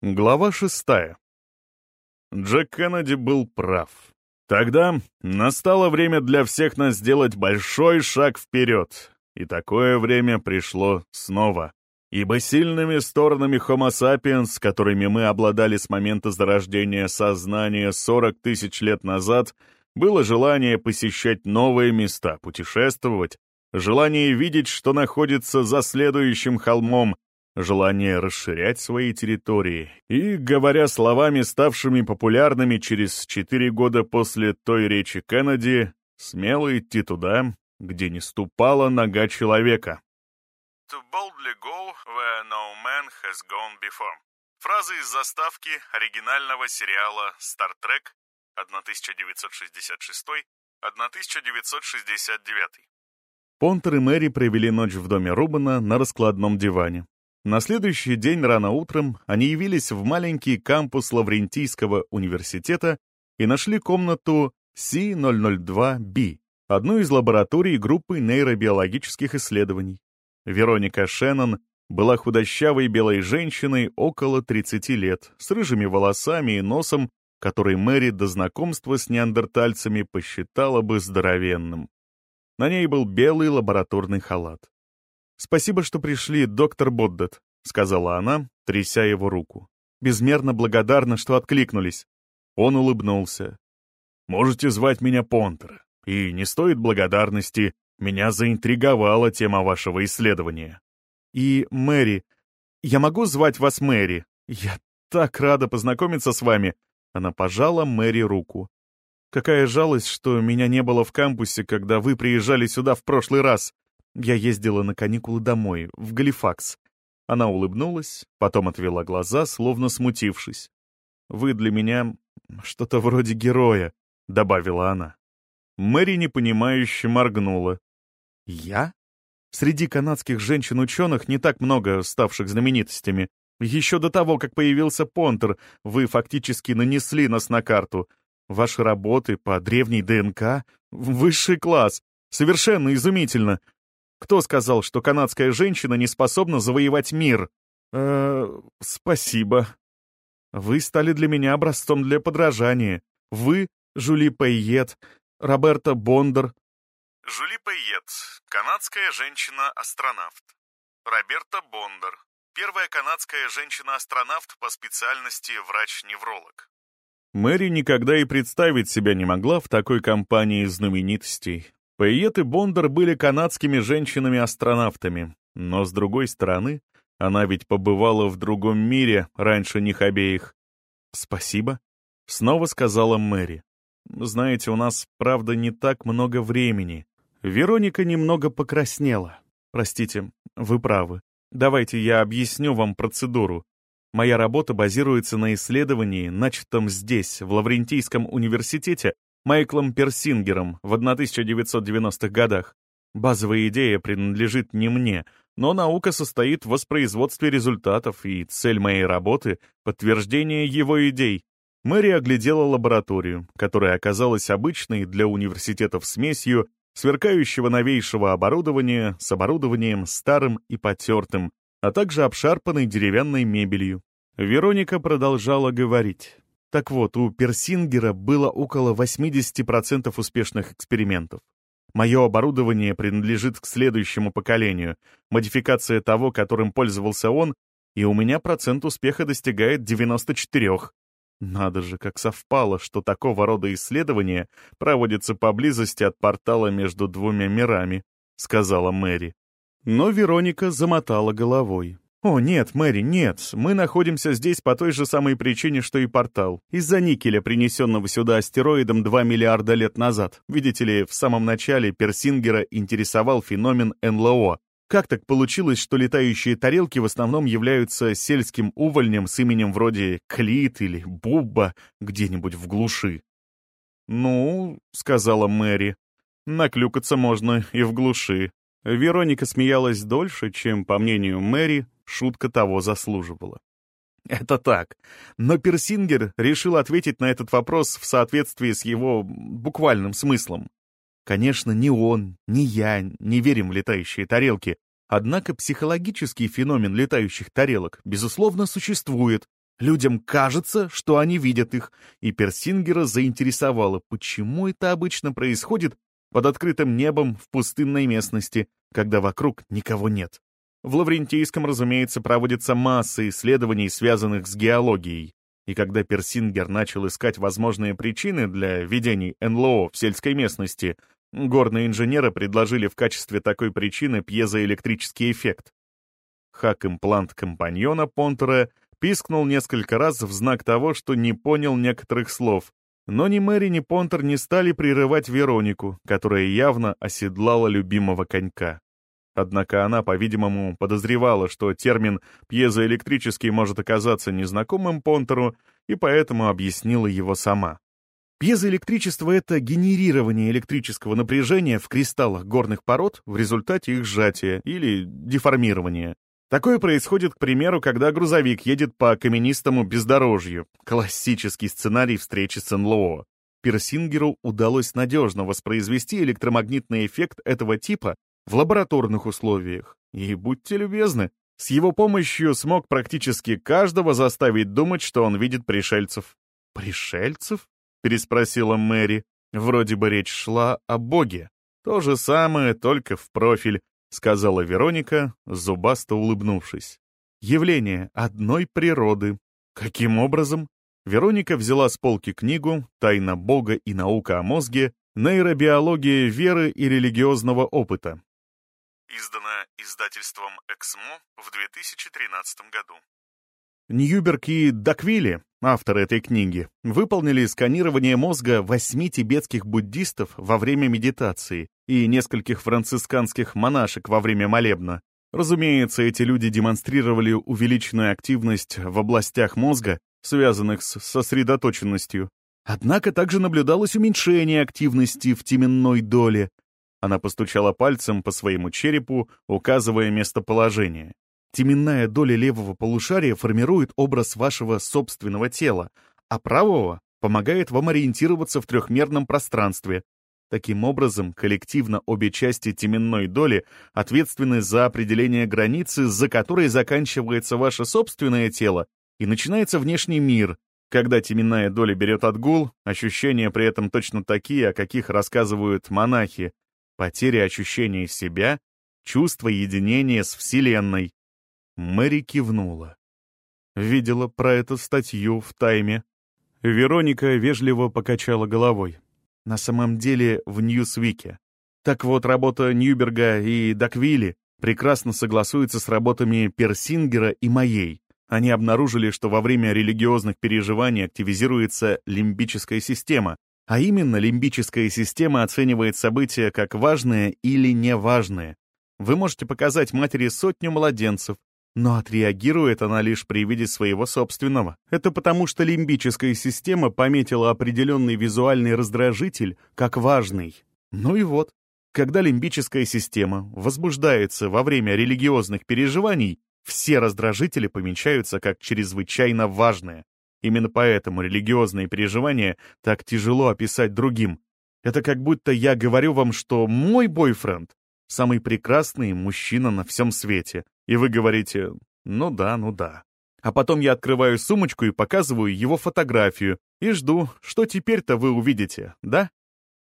Глава шестая. Джек Кеннеди был прав. Тогда настало время для всех нас сделать большой шаг вперед. И такое время пришло снова. Ибо сильными сторонами Homo sapiens, которыми мы обладали с момента зарождения сознания 40 тысяч лет назад, было желание посещать новые места, путешествовать, желание видеть, что находится за следующим холмом, желание расширять свои территории. И, говоря словами, ставшими популярными через четыре года после той речи Кеннеди, смело идти туда, где не ступала нога человека. To boldly go where no man has gone before. Фраза из заставки оригинального сериала Star Trek 1966-1969. Понтер и Мэри провели ночь в доме Рубана на раскладном диване. На следующий день рано утром они явились в маленький кампус Лаврентийского университета и нашли комнату C002B, одну из лабораторий группы нейробиологических исследований. Вероника Шеннон была худощавой белой женщиной около 30 лет, с рыжими волосами и носом, который Мэри до знакомства с неандертальцами посчитала бы здоровенным. На ней был белый лабораторный халат. «Спасибо, что пришли, доктор Боддет», — сказала она, тряся его руку. «Безмерно благодарна, что откликнулись». Он улыбнулся. «Можете звать меня Понтер. И не стоит благодарности, меня заинтриговала тема вашего исследования». «И Мэри. Я могу звать вас Мэри? Я так рада познакомиться с вами». Она пожала Мэри руку. «Какая жалость, что меня не было в кампусе, когда вы приезжали сюда в прошлый раз. Я ездила на каникулы домой, в Галифакс. Она улыбнулась, потом отвела глаза, словно смутившись. «Вы для меня что-то вроде героя», — добавила она. Мэри непонимающе моргнула. «Я? Среди канадских женщин-ученых не так много ставших знаменитостями. Еще до того, как появился Понтер, вы фактически нанесли нас на карту. Ваши работы по древней ДНК — высший класс. Совершенно изумительно. Кто сказал, что канадская женщина не способна завоевать мир? Э, спасибо. Вы стали для меня образцом для подражания. Вы, Жули Пейет, Роберта Бондар. Жули Пейет, канадская женщина-астронавт. Роберта Бондар, первая канадская женщина-астронавт по специальности врач-невролог. Мэри никогда и представить себя не могла в такой компании знаменитостей. Пейет и Бондар были канадскими женщинами-астронавтами, но, с другой стороны, она ведь побывала в другом мире раньше них обеих. «Спасибо», — снова сказала Мэри. «Знаете, у нас, правда, не так много времени». Вероника немного покраснела. «Простите, вы правы. Давайте я объясню вам процедуру. Моя работа базируется на исследовании, начатом здесь, в Лаврентийском университете, Майклом Персингером в 1990-х годах. Базовая идея принадлежит не мне, но наука состоит в воспроизводстве результатов, и цель моей работы — подтверждение его идей. Мэри оглядела лабораторию, которая оказалась обычной для университетов смесью сверкающего новейшего оборудования с оборудованием старым и потертым, а также обшарпанной деревянной мебелью. Вероника продолжала говорить. Так вот, у Персингера было около 80% успешных экспериментов. Мое оборудование принадлежит к следующему поколению, модификация того, которым пользовался он, и у меня процент успеха достигает 94. Надо же, как совпало, что такого рода исследования проводятся поблизости от портала между двумя мирами, сказала Мэри. Но Вероника замотала головой. «О, нет, Мэри, нет. Мы находимся здесь по той же самой причине, что и портал. Из-за никеля, принесенного сюда астероидом 2 миллиарда лет назад. Видите ли, в самом начале Персингера интересовал феномен НЛО. Как так получилось, что летающие тарелки в основном являются сельским увольнем с именем вроде Клит или Бубба где-нибудь в глуши?» «Ну, — сказала Мэри, — наклюкаться можно и в глуши». Вероника смеялась дольше, чем, по мнению Мэри, Шутка того заслуживала. Это так. Но Персингер решил ответить на этот вопрос в соответствии с его буквальным смыслом. Конечно, ни он, ни я не верим в летающие тарелки, однако психологический феномен летающих тарелок, безусловно, существует, Людям кажется, что они видят их, и Персингера заинтересовало, почему это обычно происходит под открытым небом в пустынной местности, когда вокруг никого нет. В Лаврентийском, разумеется, проводится масса исследований, связанных с геологией. И когда Персингер начал искать возможные причины для ведений НЛО в сельской местности, горные инженеры предложили в качестве такой причины пьезоэлектрический эффект. Хак-имплант компаньона Понтера пискнул несколько раз в знак того, что не понял некоторых слов. Но ни Мэри, ни Понтер не стали прерывать Веронику, которая явно оседлала любимого конька. Однако она, по-видимому, подозревала, что термин «пьезоэлектрический» может оказаться незнакомым Понтеру, и поэтому объяснила его сама. Пьезоэлектричество — это генерирование электрического напряжения в кристаллах горных пород в результате их сжатия или деформирования. Такое происходит, к примеру, когда грузовик едет по каменистому бездорожью. Классический сценарий встречи с НЛО. Персингеру удалось надежно воспроизвести электромагнитный эффект этого типа в лабораторных условиях. И будьте любезны, с его помощью смог практически каждого заставить думать, что он видит пришельцев. «Пришельцев?» — переспросила Мэри. Вроде бы речь шла о Боге. То же самое, только в профиль. — сказала Вероника, зубасто улыбнувшись. «Явление одной природы. Каким образом?» Вероника взяла с полки книгу «Тайна Бога и наука о мозге. Нейробиология веры и религиозного опыта». Издана издательством «Эксмо» в 2013 году. Ньюберг и Даквили, авторы этой книги, выполнили сканирование мозга восьми тибетских буддистов во время медитации и нескольких францисканских монашек во время молебна. Разумеется, эти люди демонстрировали увеличенную активность в областях мозга, связанных с сосредоточенностью. Однако также наблюдалось уменьшение активности в теменной доле. Она постучала пальцем по своему черепу, указывая местоположение. Теменная доля левого полушария формирует образ вашего собственного тела, а правого помогает вам ориентироваться в трехмерном пространстве. Таким образом, коллективно обе части теменной доли ответственны за определение границы, за которой заканчивается ваше собственное тело и начинается внешний мир. Когда теменная доля берет отгул, ощущения при этом точно такие, о каких рассказывают монахи. Потеря ощущения себя, чувство единения с Вселенной. Мэри кивнула. Видела про эту статью в «Тайме». Вероника вежливо покачала головой. На самом деле в «Ньюсвике». Так вот, работа Ньюберга и Даквилли прекрасно согласуется с работами Персингера и моей. Они обнаружили, что во время религиозных переживаний активизируется лимбическая система, а именно лимбическая система оценивает события как важные или неважные. Вы можете показать матери сотню младенцев, но отреагирует она лишь при виде своего собственного. Это потому, что лимбическая система пометила определенный визуальный раздражитель как важный. Ну и вот, когда лимбическая система возбуждается во время религиозных переживаний, все раздражители помечаются как чрезвычайно важные. Именно поэтому религиозные переживания так тяжело описать другим. Это как будто я говорю вам, что мой бойфренд — самый прекрасный мужчина на всем свете, и вы говорите «ну да, ну да». А потом я открываю сумочку и показываю его фотографию и жду, что теперь-то вы увидите, да?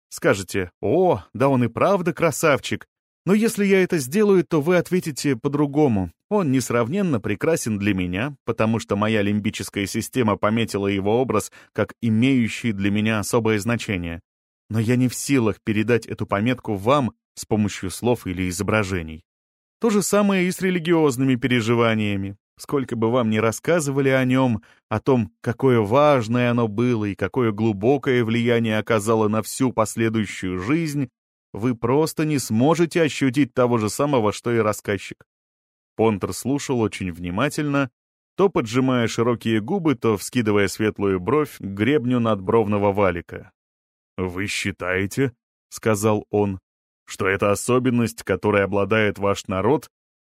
Скажете «О, да он и правда красавчик». Но если я это сделаю, то вы ответите по-другому. Он несравненно прекрасен для меня, потому что моя лимбическая система пометила его образ как имеющий для меня особое значение. Но я не в силах передать эту пометку вам с помощью слов или изображений. То же самое и с религиозными переживаниями. Сколько бы вам ни рассказывали о нем, о том, какое важное оно было и какое глубокое влияние оказало на всю последующую жизнь, вы просто не сможете ощутить того же самого, что и рассказчик. Понтер слушал очень внимательно, то поджимая широкие губы, то вскидывая светлую бровь к гребню надбровного валика. «Вы считаете, — сказал он, что это особенность, которой обладает ваш народ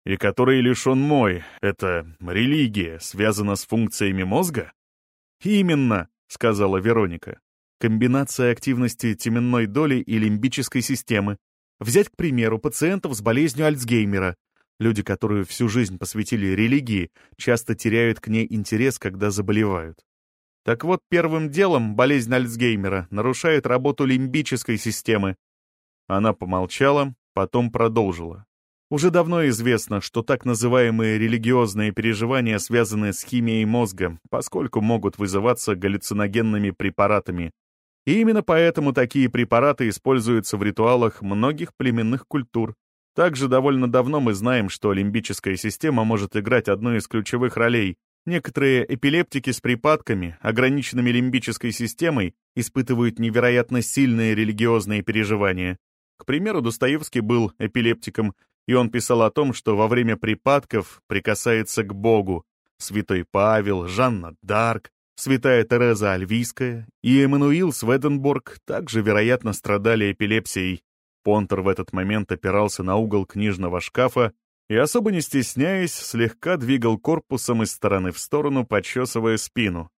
и которой лишен мой, это религия, связана с функциями мозга? Именно, сказала Вероника. Комбинация активности теменной доли и лимбической системы. Взять, к примеру, пациентов с болезнью Альцгеймера. Люди, которые всю жизнь посвятили религии, часто теряют к ней интерес, когда заболевают. Так вот, первым делом болезнь Альцгеймера нарушает работу лимбической системы. Она помолчала, потом продолжила. Уже давно известно, что так называемые религиозные переживания связаны с химией мозга, поскольку могут вызываться галлюциногенными препаратами. И именно поэтому такие препараты используются в ритуалах многих племенных культур. Также довольно давно мы знаем, что лимбическая система может играть одну из ключевых ролей. Некоторые эпилептики с припадками, ограниченными лимбической системой, испытывают невероятно сильные религиозные переживания. К примеру, Достоевский был эпилептиком, и он писал о том, что во время припадков прикасается к Богу. Святой Павел, Жанна Дарк, святая Тереза Альвийская и Эммануил Сведенборг также, вероятно, страдали эпилепсией. Понтер в этот момент опирался на угол книжного шкафа и, особо не стесняясь, слегка двигал корпусом из стороны в сторону, подчесывая спину.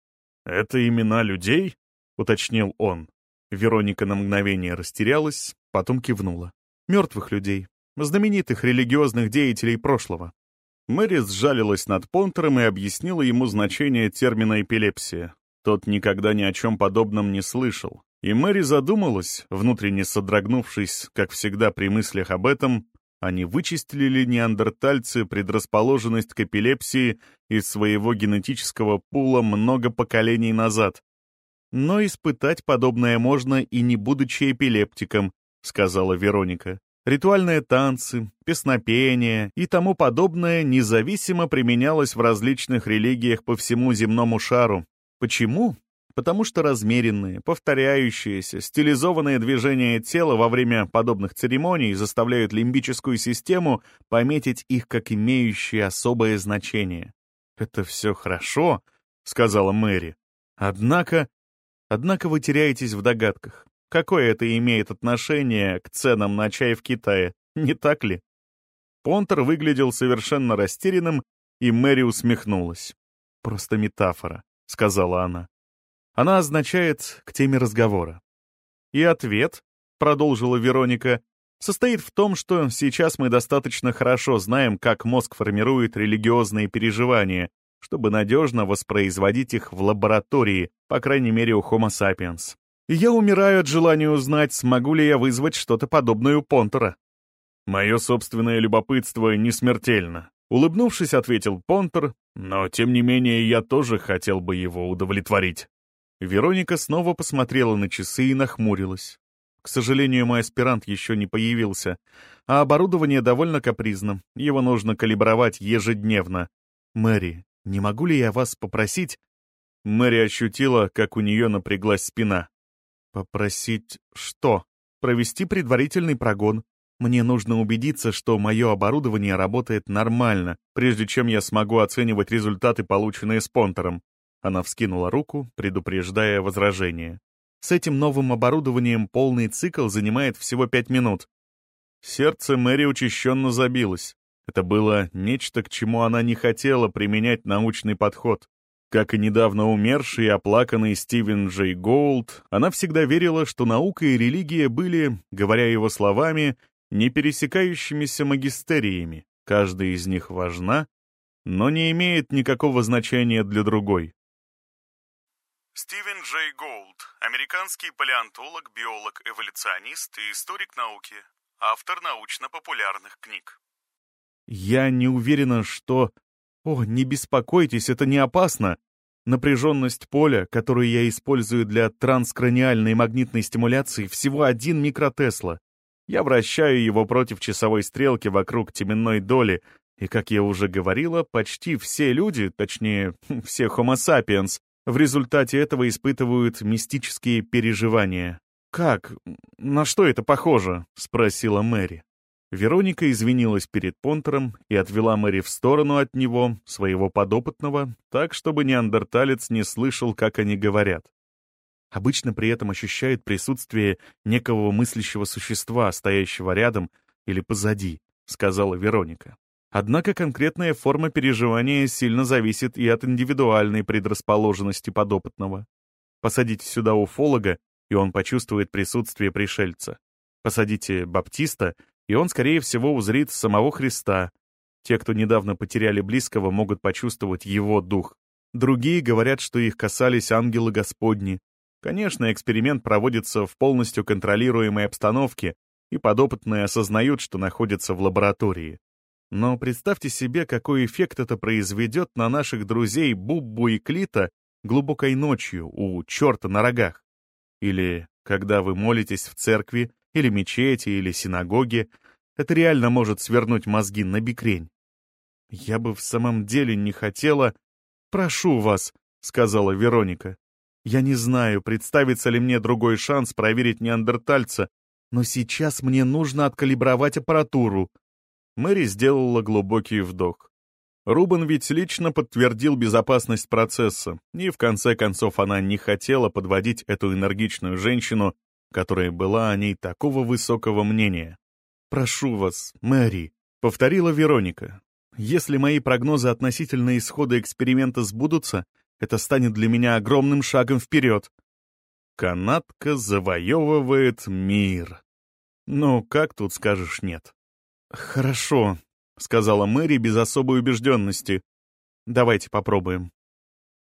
«Это имена людей?» — уточнил он. Вероника на мгновение растерялась, потом кивнула. «Мертвых людей знаменитых религиозных деятелей прошлого. Мэри сжалилась над Понтером и объяснила ему значение термина «эпилепсия». Тот никогда ни о чем подобном не слышал. И Мэри задумалась, внутренне содрогнувшись, как всегда при мыслях об этом, а не вычистили ли неандертальцы предрасположенность к эпилепсии из своего генетического пула много поколений назад. Но испытать подобное можно и не будучи эпилептиком, сказала Вероника. Ритуальные танцы, песнопения и тому подобное независимо применялось в различных религиях по всему земному шару. Почему? Потому что размеренные, повторяющиеся, стилизованные движения тела во время подобных церемоний заставляют лимбическую систему пометить их как имеющие особое значение. «Это все хорошо», — сказала Мэри. «Однако... Однако вы теряетесь в догадках. Какое это имеет отношение к ценам на чай в Китае, не так ли? Понтер выглядел совершенно растерянным, и Мэри усмехнулась. «Просто метафора», — сказала она. Она означает «к теме разговора». «И ответ», — продолжила Вероника, состоит в том, что сейчас мы достаточно хорошо знаем, как мозг формирует религиозные переживания, чтобы надежно воспроизводить их в лаборатории, по крайней мере у Homo sapiens и я умираю от желания узнать, смогу ли я вызвать что-то подобное у Понтера. Мое собственное любопытство не смертельно. Улыбнувшись, ответил Понтер, но, тем не менее, я тоже хотел бы его удовлетворить. Вероника снова посмотрела на часы и нахмурилась. К сожалению, мой аспирант еще не появился, а оборудование довольно капризно, его нужно калибровать ежедневно. Мэри, не могу ли я вас попросить? Мэри ощутила, как у нее напряглась спина. Попросить что? Провести предварительный прогон. Мне нужно убедиться, что мое оборудование работает нормально, прежде чем я смогу оценивать результаты, полученные спонтором. Она вскинула руку, предупреждая возражение. С этим новым оборудованием полный цикл занимает всего пять минут. Сердце Мэри учащенно забилось. Это было нечто, к чему она не хотела применять научный подход. Как и недавно умерший и оплаканный Стивен Джей Гулд, она всегда верила, что наука и религия были, говоря его словами, непересекающимися магистериями. Каждая из них важна, но не имеет никакого значения для другой. Стивен Джей Гулд, американский палеонтолог, биолог, эволюционист и историк науки, автор научно-популярных книг. «Я не уверена, что...» «О, не беспокойтесь, это не опасно. Напряженность поля, которую я использую для транскраниальной магнитной стимуляции, всего один микротесла. Я вращаю его против часовой стрелки вокруг теменной доли, и, как я уже говорила, почти все люди, точнее, все Homo sapiens, в результате этого испытывают мистические переживания. «Как? На что это похоже?» — спросила Мэри. Вероника извинилась перед Понтером и отвела Мэри в сторону от него, своего подопытного, так, чтобы неандерталец не слышал, как они говорят. Обычно при этом ощущает присутствие некого мыслящего существа, стоящего рядом или позади, сказала Вероника. Однако конкретная форма переживания сильно зависит и от индивидуальной предрасположенности подопытного. Посадите сюда уфолога, и он почувствует присутствие пришельца. Посадите баптиста, и он, скорее всего, узрит самого Христа. Те, кто недавно потеряли близкого, могут почувствовать его дух. Другие говорят, что их касались ангелы Господни. Конечно, эксперимент проводится в полностью контролируемой обстановке, и подопытные осознают, что находятся в лаборатории. Но представьте себе, какой эффект это произведет на наших друзей Буббу и Клита глубокой ночью у черта на рогах. Или когда вы молитесь в церкви, или мечети, или синагоге, это реально может свернуть мозги на бикрень. Я бы в самом деле не хотела... «Прошу вас», — сказала Вероника. «Я не знаю, представится ли мне другой шанс проверить неандертальца, но сейчас мне нужно откалибровать аппаратуру». Мэри сделала глубокий вдох. Рубен ведь лично подтвердил безопасность процесса, и в конце концов она не хотела подводить эту энергичную женщину, которая была о ней такого высокого мнения. «Прошу вас, Мэри», — повторила Вероника. «Если мои прогнозы относительно исхода эксперимента сбудутся, это станет для меня огромным шагом вперед». Канатка завоевывает мир. Ну, как тут скажешь нет? «Хорошо», — сказала Мэри без особой убежденности. «Давайте попробуем».